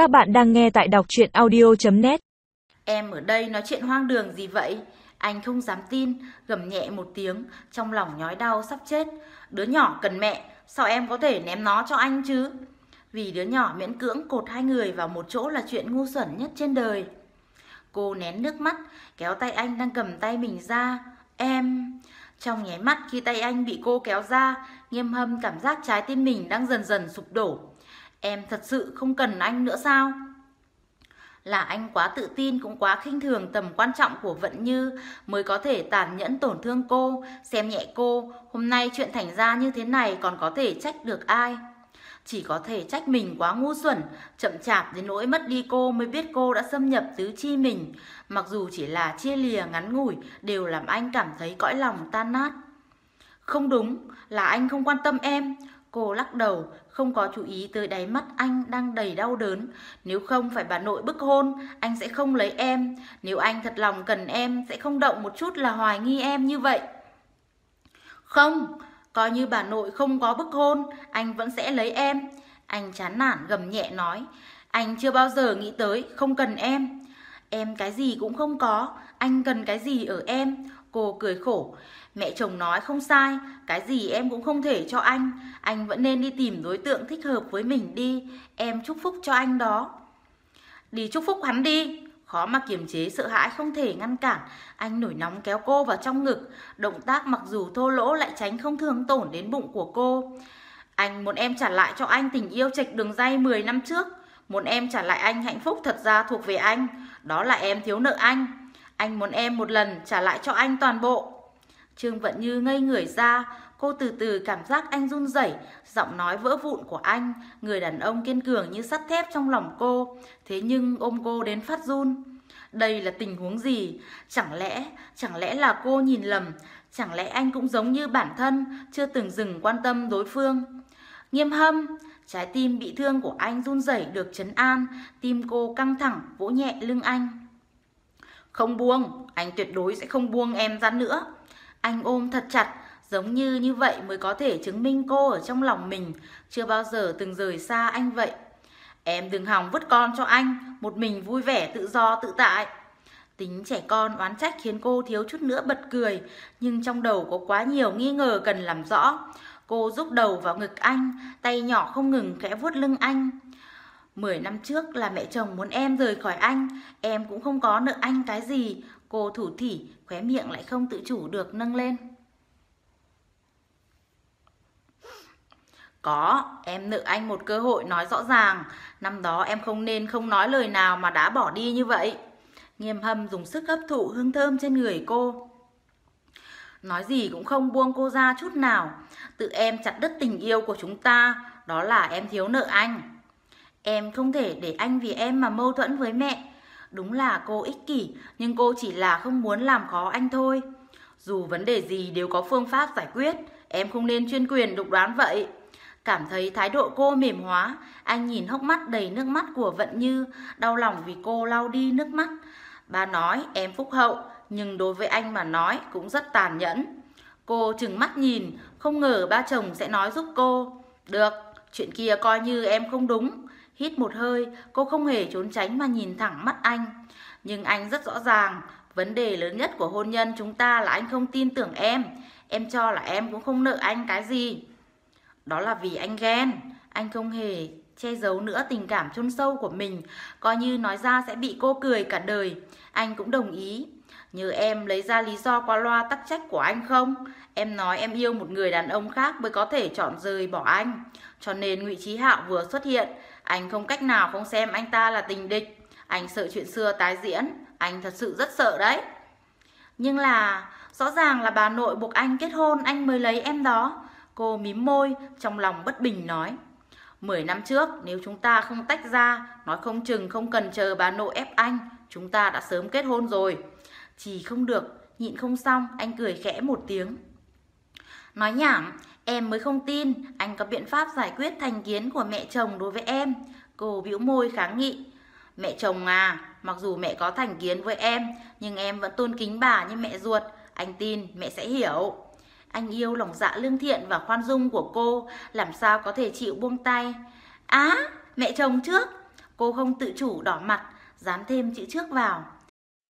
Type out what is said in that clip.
Các bạn đang nghe tại đọc chuyện audio.net Em ở đây nói chuyện hoang đường gì vậy? Anh không dám tin, gầm nhẹ một tiếng, trong lòng nhói đau sắp chết. Đứa nhỏ cần mẹ, sao em có thể ném nó cho anh chứ? Vì đứa nhỏ miễn cưỡng cột hai người vào một chỗ là chuyện ngu xuẩn nhất trên đời. Cô nén nước mắt, kéo tay anh đang cầm tay mình ra. Em... Trong nháy mắt khi tay anh bị cô kéo ra, nghiêm hâm cảm giác trái tim mình đang dần dần sụp đổ. Em thật sự không cần anh nữa sao? Là anh quá tự tin cũng quá khinh thường tầm quan trọng của Vận Như mới có thể tàn nhẫn tổn thương cô, xem nhẹ cô. Hôm nay chuyện thành ra như thế này còn có thể trách được ai? Chỉ có thể trách mình quá ngu xuẩn, chậm chạp đến nỗi mất đi cô mới biết cô đã xâm nhập tứ chi mình. Mặc dù chỉ là chia lìa ngắn ngủi đều làm anh cảm thấy cõi lòng tan nát. Không đúng, là anh không quan tâm em. Cô lắc đầu, không có chú ý tới đáy mắt anh đang đầy đau đớn. Nếu không phải bà nội bức hôn, anh sẽ không lấy em. Nếu anh thật lòng cần em, sẽ không động một chút là hoài nghi em như vậy. Không, coi như bà nội không có bức hôn, anh vẫn sẽ lấy em. Anh chán nản gầm nhẹ nói, anh chưa bao giờ nghĩ tới không cần em. Em cái gì cũng không có, anh cần cái gì ở em? Cô cười khổ. Mẹ chồng nói không sai, cái gì em cũng không thể cho anh. Anh vẫn nên đi tìm đối tượng thích hợp với mình đi. Em chúc phúc cho anh đó. Đi chúc phúc hắn đi. Khó mà kiềm chế sợ hãi không thể ngăn cản. Anh nổi nóng kéo cô vào trong ngực. Động tác mặc dù thô lỗ lại tránh không thương tổn đến bụng của cô. Anh muốn em trả lại cho anh tình yêu trạch đường dây 10 năm trước. Muốn em trả lại anh hạnh phúc thật ra thuộc về anh. Đó là em thiếu nợ anh. Anh muốn em một lần trả lại cho anh toàn bộ. Trương Vận Như ngây người ra, cô từ từ cảm giác anh run rẩy, giọng nói vỡ vụn của anh, người đàn ông kiên cường như sắt thép trong lòng cô, thế nhưng ôm cô đến phát run. Đây là tình huống gì? Chẳng lẽ, chẳng lẽ là cô nhìn lầm, chẳng lẽ anh cũng giống như bản thân, chưa từng dừng quan tâm đối phương? Nghiêm hâm, trái tim bị thương của anh run rẩy được chấn an, tim cô căng thẳng vỗ nhẹ lưng anh. Không buông, anh tuyệt đối sẽ không buông em ra nữa. Anh ôm thật chặt, giống như như vậy mới có thể chứng minh cô ở trong lòng mình, chưa bao giờ từng rời xa anh vậy. Em đừng hòng vứt con cho anh, một mình vui vẻ tự do tự tại. Tính trẻ con oán trách khiến cô thiếu chút nữa bật cười, nhưng trong đầu có quá nhiều nghi ngờ cần làm rõ. Cô rúc đầu vào ngực anh, tay nhỏ không ngừng khẽ vuốt lưng anh. Mười năm trước là mẹ chồng muốn em rời khỏi anh, em cũng không có nợ anh cái gì. Cô thủ thỉ, khóe miệng lại không tự chủ được nâng lên. Có, em nợ anh một cơ hội nói rõ ràng. Năm đó em không nên không nói lời nào mà đã bỏ đi như vậy. Nghiêm hâm dùng sức hấp thụ hương thơm trên người cô. Nói gì cũng không buông cô ra chút nào. Tự em chặt đứt tình yêu của chúng ta, đó là em thiếu nợ anh. Em không thể để anh vì em mà mâu thuẫn với mẹ. Đúng là cô ích kỷ, nhưng cô chỉ là không muốn làm khó anh thôi. Dù vấn đề gì đều có phương pháp giải quyết, em không nên chuyên quyền độc đoán vậy. Cảm thấy thái độ cô mềm hóa, anh nhìn hốc mắt đầy nước mắt của Vận Như, đau lòng vì cô lau đi nước mắt. Ba nói em phúc hậu, nhưng đối với anh mà nói cũng rất tàn nhẫn. Cô chừng mắt nhìn, không ngờ ba chồng sẽ nói giúp cô. Được, chuyện kia coi như em không đúng. Hít một hơi, cô không hề trốn tránh mà nhìn thẳng mắt anh. Nhưng anh rất rõ ràng, vấn đề lớn nhất của hôn nhân chúng ta là anh không tin tưởng em. Em cho là em cũng không nợ anh cái gì. Đó là vì anh ghen. Anh không hề che giấu nữa tình cảm chôn sâu của mình, coi như nói ra sẽ bị cô cười cả đời. Anh cũng đồng ý. Như em lấy ra lý do qua loa tắc trách của anh không? Em nói em yêu một người đàn ông khác mới có thể chọn rời bỏ anh. Cho nên Ngụy trí Hạo vừa xuất hiện, anh không cách nào không xem anh ta là tình địch. Anh sợ chuyện xưa tái diễn, anh thật sự rất sợ đấy. Nhưng là, rõ ràng là bà nội buộc anh kết hôn anh mới lấy em đó. Cô mím môi, trong lòng bất bình nói. Mười năm trước, nếu chúng ta không tách ra, nói không chừng không cần chờ bà nội ép anh, chúng ta đã sớm kết hôn rồi. Chỉ không được, nhịn không xong, anh cười khẽ một tiếng. Nói nhảm, em mới không tin anh có biện pháp giải quyết thành kiến của mẹ chồng đối với em. Cô bĩu môi kháng nghị. Mẹ chồng à, mặc dù mẹ có thành kiến với em, nhưng em vẫn tôn kính bà như mẹ ruột. Anh tin mẹ sẽ hiểu. Anh yêu lòng dạ lương thiện và khoan dung của cô, làm sao có thể chịu buông tay. Á, mẹ chồng trước. Cô không tự chủ đỏ mặt, dán thêm chữ trước vào.